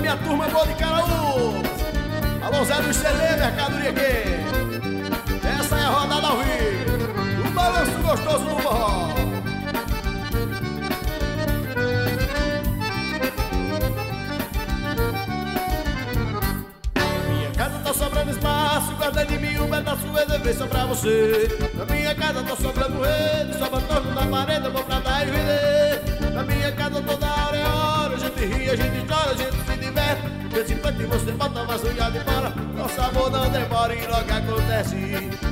Minha turma boa de Caraú. Alô, Zé do CD, mercadoria aqui. Essa é a rodada ao vivo. Um balanço gostoso no forró. Minha casa tá sobrando espaço, guarda de mim um pedaço só pra você. Na minha casa tá sobrando rede, sobra torno na parede, eu vou pra dar e vender. Na minha casa De 50 você bota a vassoura e para, nosso amor não demora e logo acontece.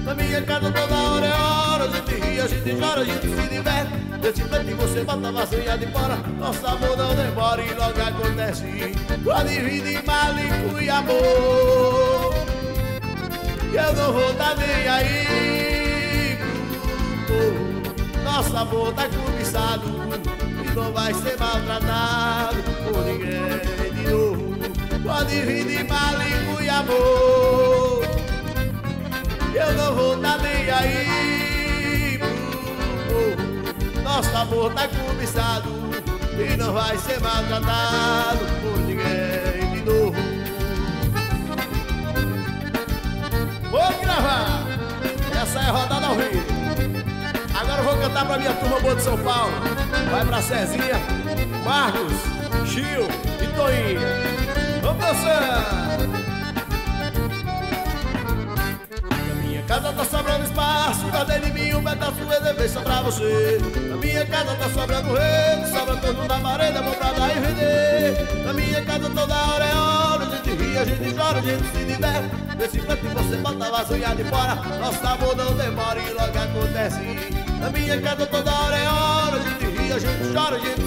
Na minha casa toda hora é hora, a gente ri, a gente chora, a gente se diverte. De 50 você bota a vassoura e para, nosso amor não demora e logo acontece. Vir de maligno e amor. Eu não vou dar nem aí pro Nosso amor tá cobiçado E não vai ser maltratado por ninguém de Pode vir de maligno e amor Eu não vou dar nem aí Nosso amor tá cobiçado E não vai ser maltratado por ninguém de novo Vou gravar. Essa é a rodada ao vivo. Agora eu vou cantar pra minha turma boa de São Paulo. Vai pra Cezinha, Marcos, Gil e Toinha. Vamos dançar. Na minha casa tá sobrando espaço, guardei de mim um pedaço de só pra você. Na minha casa tá sobrando rede, sobra todo na parede, vou pra dar e vender. Na minha casa toda hora é hora, a gente ri, a gente chora, a gente se diverte. Nesse canto você bota a vassoura de fora, nosso amor não demora e logo acontece. Na minha casa toda hora é hora, a gente ri, a gente chora, a gente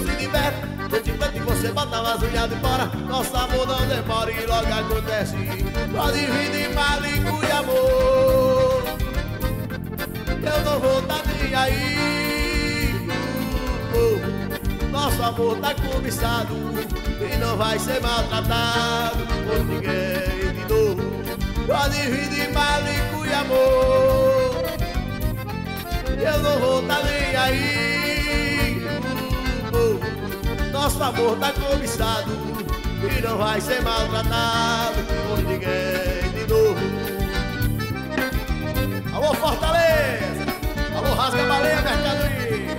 você bota a vassoura de fora, nosso amor não demora e logo acontece. Pode vir de maligno e amor, eu não vou dar nem aí. Oh, nosso amor tá cobiçado e não vai ser maltratado por ninguém de novo. Pode vir de maligno e amor Eu não vou tá nem aí Nosso amor tá cobiçado E não vai ser maltratado por ninguém de novo. Alô Fortaleza! Alô Rasga Baleia Mercadoria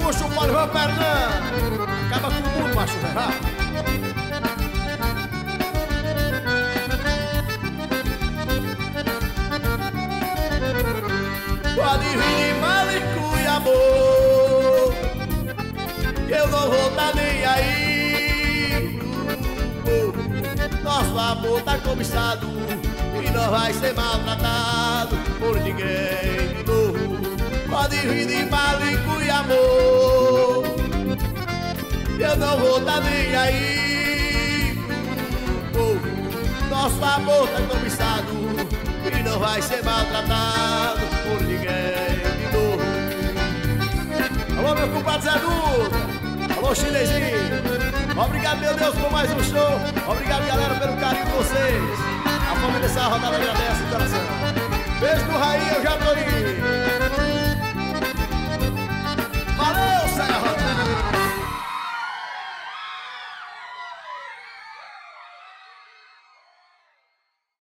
Puxa o Paulo Fernando Acaba com o mundo, macho, vai. Pode vir amor tá cobiçado E não vai ser maltratado Por ninguém de novo Pode vir de maluco e amor Eu não vou tá nem aí Nosso amor tá cobiçado e não vai ser maltratado por ninguém de novo. Alô, meu compadre Zé Duda. Obrigado, meu Deus, por mais um show. Obrigado, galera, pelo carinho de vocês. A fome dessa rodada agradece, coração. Beijo do Rainha, eu já tô indo.